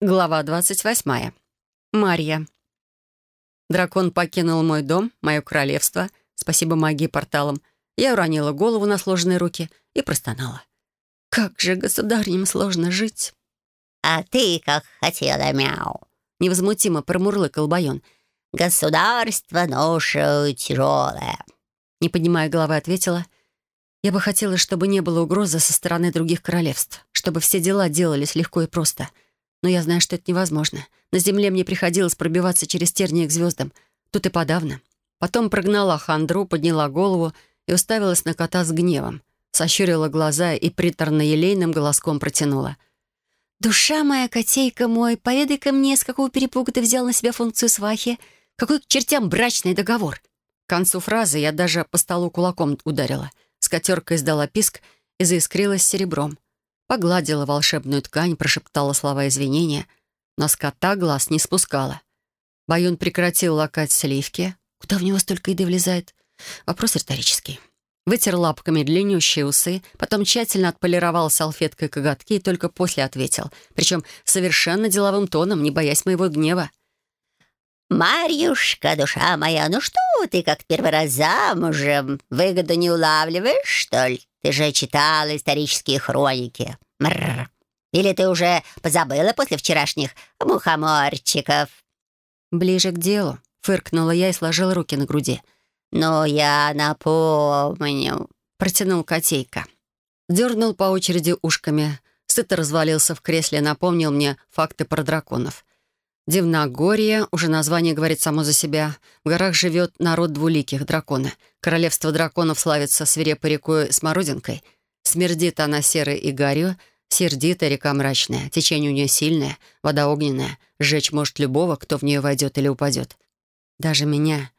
Глава 28. Марья. Дракон покинул мой дом, мое королевство, спасибо магии порталом. Я уронила голову на сложенные руки и простонала. «Как же государням сложно жить!» «А ты как хотела, мяу!» Невозмутимо промурлыкал Байон. «Государство ноша тяжелое!» Не поднимая головы, ответила. «Я бы хотела, чтобы не было угрозы со стороны других королевств, чтобы все дела делались легко и просто». Но я знаю, что это невозможно. На земле мне приходилось пробиваться через тернии к звездам. Тут и подавно. Потом прогнала хандру, подняла голову и уставилась на кота с гневом. Сощурила глаза и приторно-елейным голоском протянула. «Душа моя, котейка мой, поведай-ка мне, с какого перепуга ты взял на себя функцию свахи? Какой к чертям брачный договор?» К концу фразы я даже по столу кулаком ударила. Скотерка издала писк и заискрилась серебром. Погладила волшебную ткань, прошептала слова извинения, но с кота глаз не спускала. Баюн прекратил лакать сливки. Куда в него столько еды влезает? Вопрос риторический. Вытер лапками длиннющие усы, потом тщательно отполировал салфеткой коготки и только после ответил. Причем совершенно деловым тоном, не боясь моего гнева. «Марьюшка, душа моя, ну что ты, как первый раз замужем? Выгоду не улавливаешь, что ли? Ты же читала исторические хроники. Мррр. Или ты уже позабыла после вчерашних мухоморчиков?» «Ближе к делу», — фыркнула я и сложила руки на груди. «Ну, я напомню», — протянул котейка. Дернул по очереди ушками, сыто развалился в кресле, напомнил мне факты про драконов. Дивногорье, уже название говорит само за себя. В горах живет народ двуликих дракона. Королевство драконов славится свирепой рекой Смородинкой. Смердит она серой и гарью, сердитая река мрачная, течение у нее сильное, вода огненная, сжечь может любого, кто в нее войдет или упадет. Даже меня,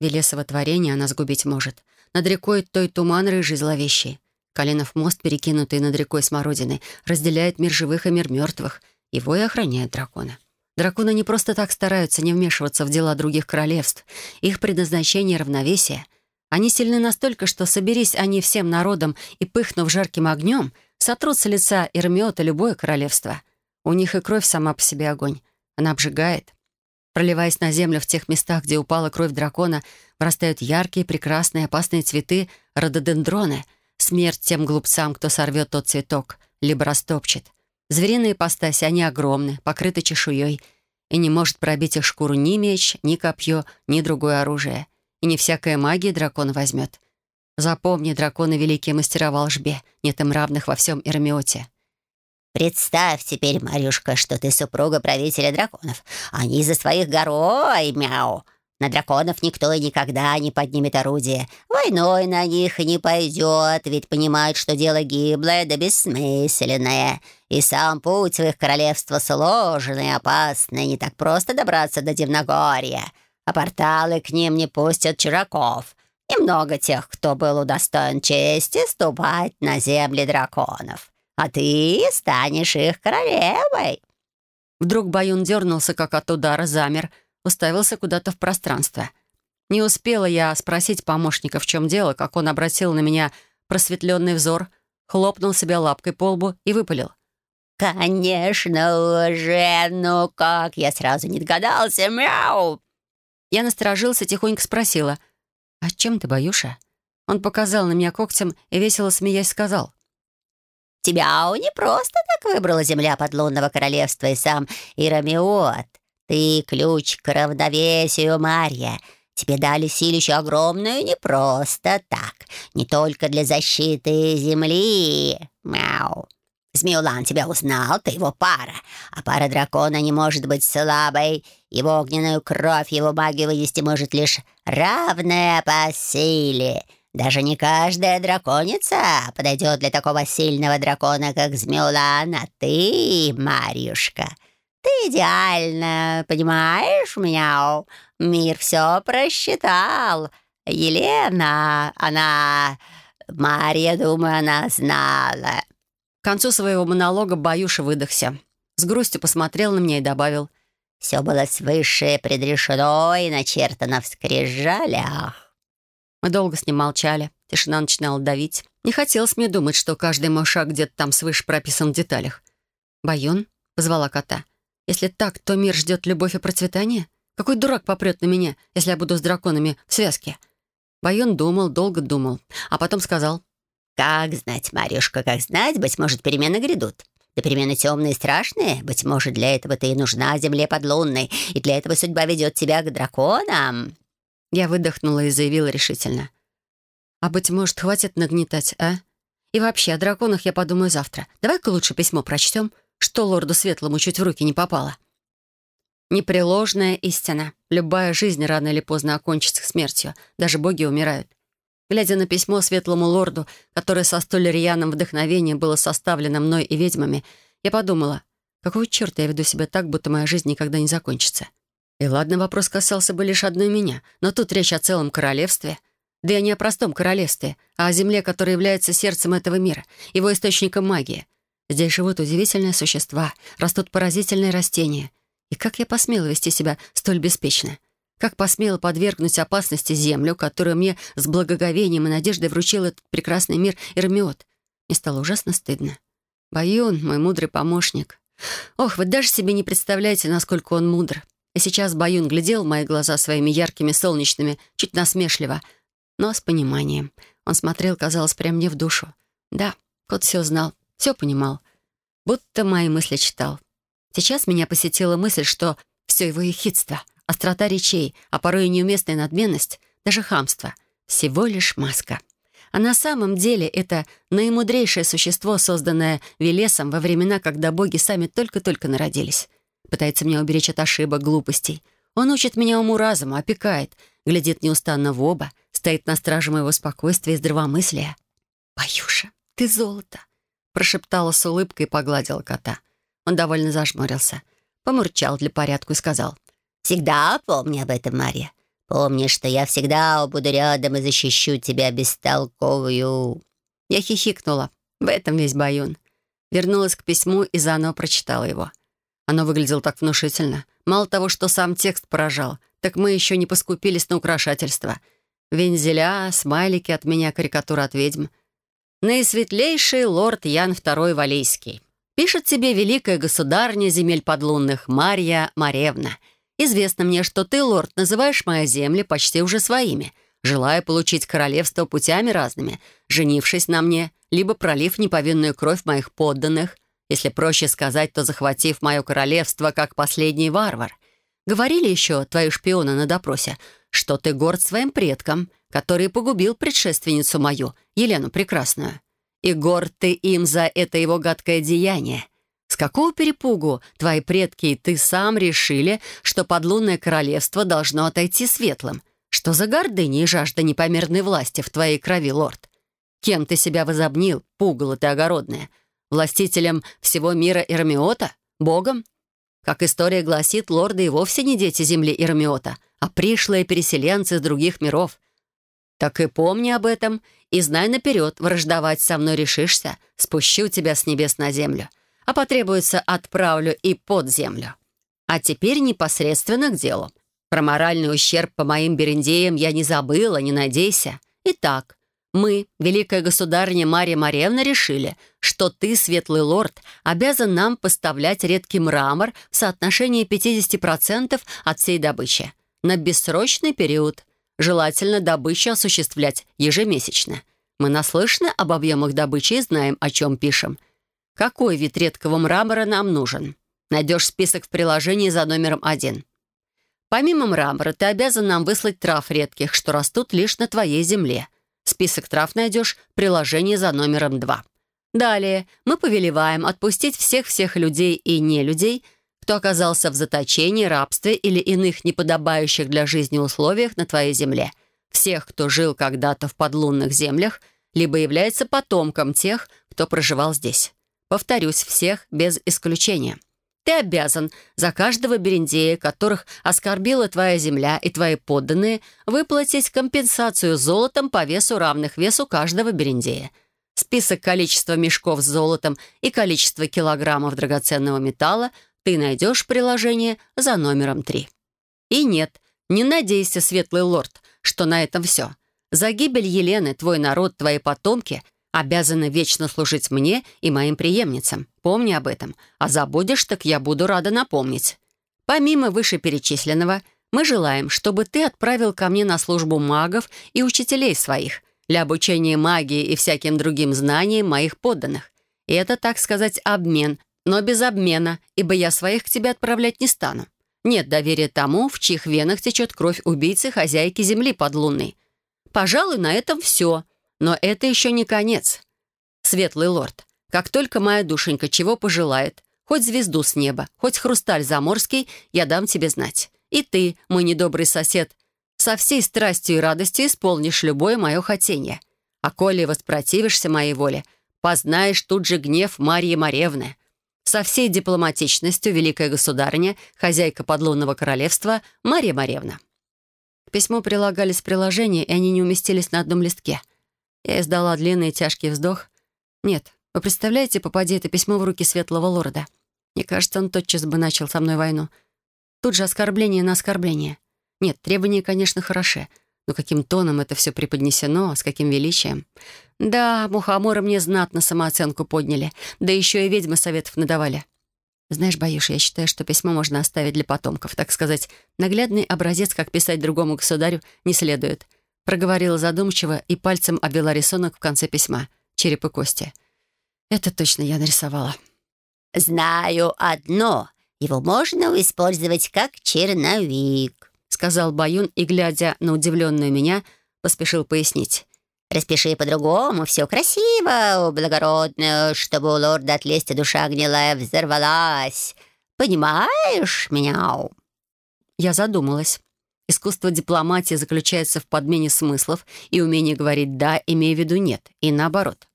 Велесово творение, она сгубить может. Над рекой той туман рыжий зловещий. Коленов мост, перекинутый над рекой Смородиной, разделяет мир живых и мир мертвых. Его и охраняет дракона. Драконы не просто так стараются не вмешиваться в дела других королевств. Их предназначение — равновесие. Они сильны настолько, что, соберись они всем народом и пыхнув жарким огнем, сотрут с лица Ирмиота любое королевство. У них и кровь сама по себе огонь. Она обжигает. Проливаясь на землю в тех местах, где упала кровь дракона, вырастают яркие, прекрасные, опасные цветы — рододендроны. Смерть тем глупцам, кто сорвет тот цветок, либо растопчет. Звериные ипостаси, они огромны, покрыты чешуей, и не может пробить их шкуру ни меч, ни копье, ни другое оружие. И не всякая магия дракона возьмет. Запомни, драконы — великие мастера волжбе, нет им равных во всем Эрмиоте. «Представь теперь, Марюшка, что ты супруга правителя драконов. Они за своих горой, мяу!» На драконов никто и никогда не поднимет орудие. Войной на них не пойдет, ведь понимают, что дело гиблое да бессмысленное. И сам путь в их королевство сложный и опасный. Не так просто добраться до Дивногорья. А порталы к ним не пустят чужаков. Немного тех, кто был удостоен чести ступать на земли драконов. А ты станешь их королевой. Вдруг Баюн дернулся, как от удара, замер — уставился куда-то в пространство. Не успела я спросить помощника, в чем дело, как он обратил на меня просветленный взор, хлопнул себя лапкой по лбу и выпалил. «Конечно уже! Ну как? Я сразу не догадался! Мяу!» Я насторожился, тихонько спросила. «А чем ты, Баюша?» Он показал на меня когтем и, весело смеясь, сказал. «Тебя не просто так выбрала земля подлунного королевства и сам Ирамиот. Ты ключ к равновесию, Марья. Тебе дали силищу огромную не просто так, не только для защиты земли. Мяу. Змеулан тебя узнал, ты его пара, а пара дракона не может быть слабой. Его огненную кровь, его магию вынести может лишь равная по силе. Даже не каждая драконица подойдет для такого сильного дракона, как Змеулан, а ты, Марьюшка, ты идеально, понимаешь, мяу? Мир все просчитал. Елена, она... Мария, думаю, она знала». К концу своего монолога Баюша выдохся. С грустью посмотрел на меня и добавил. «Все было свыше предрешено и начертано в скрижалях». Мы долго с ним молчали. Тишина начинала давить. Не хотелось мне думать, что каждый мой шаг где-то там свыше прописан в деталях. «Баюн?» — позвала кота. Если так, то мир ждет любовь и процветание? Какой дурак попрет на меня, если я буду с драконами в связке? Байон думал, долго думал, а потом сказал. «Как знать, Марюшка, как знать, быть может, перемены грядут. Да перемены темные и страшные. Быть может, для этого ты и нужна земле подлунной, и для этого судьба ведет тебя к драконам». Я выдохнула и заявила решительно. «А быть может, хватит нагнетать, а? И вообще, о драконах я подумаю завтра. Давай-ка лучше письмо прочтем, что лорду Светлому чуть в руки не попало». Непреложная истина. Любая жизнь рано или поздно окончится смертью. Даже боги умирают. Глядя на письмо светлому лорду, которое со столь рьяным вдохновением было составлено мной и ведьмами, я подумала, какого черта я веду себя так, будто моя жизнь никогда не закончится. И ладно, вопрос касался бы лишь одной меня, но тут речь о целом королевстве. Да и не о простом королевстве, а о земле, которая является сердцем этого мира, его источником магии. Здесь живут удивительные существа, растут поразительные растения — и как я посмела вести себя столь беспечно? Как посмела подвергнуть опасности землю, которую мне с благоговением и надеждой вручил этот прекрасный мир Эрмиот? Мне стало ужасно стыдно. Баюн, мой мудрый помощник. Ох, вы даже себе не представляете, насколько он мудр. И сейчас Баюн глядел в мои глаза своими яркими, солнечными, чуть насмешливо, но с пониманием. Он смотрел, казалось, прямо мне в душу. Да, кот все знал, все понимал. Будто мои мысли читал. Сейчас меня посетила мысль, что все его ехидство, острота речей, а порой и неуместная надменность, даже хамство — всего лишь маска. А на самом деле это наимудрейшее существо, созданное Велесом во времена, когда боги сами только-только народились. Пытается меня уберечь от ошибок, глупостей. Он учит меня уму-разуму, опекает, глядит неустанно в оба, стоит на страже моего спокойствия и здравомыслия. «Баюша, ты золото!» — прошептала с улыбкой и погладила кота. Он довольно зажмурился, помурчал для порядка и сказал. «Всегда помни об этом, Марья. Помни, что я всегда буду рядом и защищу тебя бестолковую». Я хихикнула. В этом весь баюн. Вернулась к письму и заново прочитала его. Оно выглядело так внушительно. Мало того, что сам текст поражал, так мы еще не поскупились на украшательства. Вензеля, смайлики от меня, карикатура от ведьм. Наисветлейший лорд Ян II Валейский. Пишет тебе великая государня земель подлунных Марья Маревна. Известно мне, что ты, лорд, называешь мои земли почти уже своими, желая получить королевство путями разными, женившись на мне, либо пролив неповинную кровь моих подданных, если проще сказать, то захватив мое королевство как последний варвар. Говорили еще твои шпионы на допросе, что ты горд своим предкам, который погубил предшественницу мою, Елену Прекрасную и горд ты им за это его гадкое деяние. С какого перепугу твои предки и ты сам решили, что подлунное королевство должно отойти светлым? Что за гордыня и жажда непомерной власти в твоей крови, лорд? Кем ты себя возобнил, пугало ты огородное? Властителем всего мира Ирмиота? Богом? Как история гласит, лорды и вовсе не дети земли Ирмиота, а пришлые переселенцы из других миров. Так и помни об этом и знай наперед, враждовать со мной решишься, спущу тебя с небес на землю, а потребуется отправлю и под землю. А теперь непосредственно к делу. Про моральный ущерб по моим берендеям я не забыла, не надейся. Итак, мы, великая государыня Мария Маревна, решили, что ты, светлый лорд, обязан нам поставлять редкий мрамор в соотношении 50% от всей добычи на бессрочный период – Желательно добычу осуществлять ежемесячно. Мы наслышаны об объемах добычи и знаем, о чем пишем. Какой вид редкого мрамора нам нужен? Найдешь список в приложении за номером один. Помимо мрамора, ты обязан нам выслать трав редких, что растут лишь на твоей земле. Список трав найдешь в приложении за номером два. Далее мы повелеваем отпустить всех-всех людей и не людей – кто оказался в заточении, рабстве или иных неподобающих для жизни условиях на твоей земле, всех, кто жил когда-то в подлунных землях, либо является потомком тех, кто проживал здесь. Повторюсь, всех без исключения. Ты обязан за каждого берендея, которых оскорбила твоя земля и твои подданные, выплатить компенсацию золотом по весу равных весу каждого берендея. Список количества мешков с золотом и количество килограммов драгоценного металла ты найдешь приложение за номером 3. И нет, не надейся, светлый лорд, что на этом все. За гибель Елены твой народ, твои потомки Обязана вечно служить мне и моим преемницам. Помни об этом. А забудешь, так я буду рада напомнить. Помимо вышеперечисленного, мы желаем, чтобы ты отправил ко мне на службу магов и учителей своих для обучения магии и всяким другим знаниям моих подданных. И это, так сказать, обмен, но без обмена, ибо я своих к тебе отправлять не стану. Нет доверия тому, в чьих венах течет кровь убийцы хозяйки земли подлунной. Пожалуй, на этом все. Но это еще не конец. Светлый лорд, как только моя душенька чего пожелает, хоть звезду с неба, хоть хрусталь заморский, я дам тебе знать. И ты, мой недобрый сосед, со всей страстью и радостью исполнишь любое мое хотение. А коли воспротивишься моей воле, познаешь тут же гнев Марьи Маревны. Со всей дипломатичностью великая государыня, хозяйка подлунного королевства Мария Маревна. К письму прилагались приложения, и они не уместились на одном листке. Я издала длинный тяжкий вздох. Нет, вы представляете, попади это письмо в руки светлого лорда. Мне кажется, он тотчас бы начал со мной войну. Тут же оскорбление на оскорбление. Нет, требования, конечно, хороши, но каким тоном это все преподнесено, с каким величием. Да, мухоморы мне знатно самооценку подняли, да еще и ведьмы советов надавали. Знаешь, Баюш, я считаю, что письмо можно оставить для потомков. Так сказать, наглядный образец, как писать другому государю, не следует. Проговорила задумчиво и пальцем обвела рисунок в конце письма. Череп и кости. Это точно я нарисовала. «Знаю одно. Его можно использовать как черновик», сказал Баюн и, глядя на удивленную меня, поспешил пояснить. Распиши по-другому, все красиво, благородно, чтобы у лорда от лести душа гнилая взорвалась. Понимаешь меня?» Я задумалась. Искусство дипломатии заключается в подмене смыслов и умении говорить «да», имея в виду «нет», и наоборот.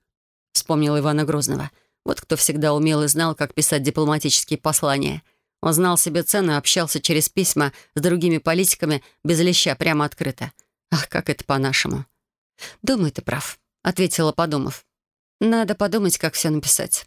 Вспомнил Ивана Грозного. Вот кто всегда умел и знал, как писать дипломатические послания. Он знал себе цену и общался через письма с другими политиками без леща, прямо открыто. Ах, как это по-нашему. «Думаю, ты прав», — ответила, подумав. «Надо подумать, как все написать».